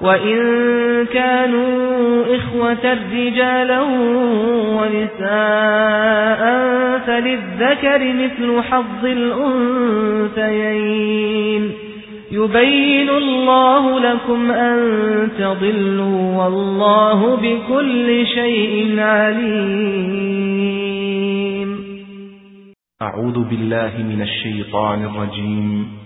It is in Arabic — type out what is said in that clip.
وإن كانوا إخوة رجالا ونساء فللذكر مثل حظ الأنثيين يبين الله لكم أن تضلوا والله بكل شيء عليم أعوذ بالله من الشيطان الرجيم.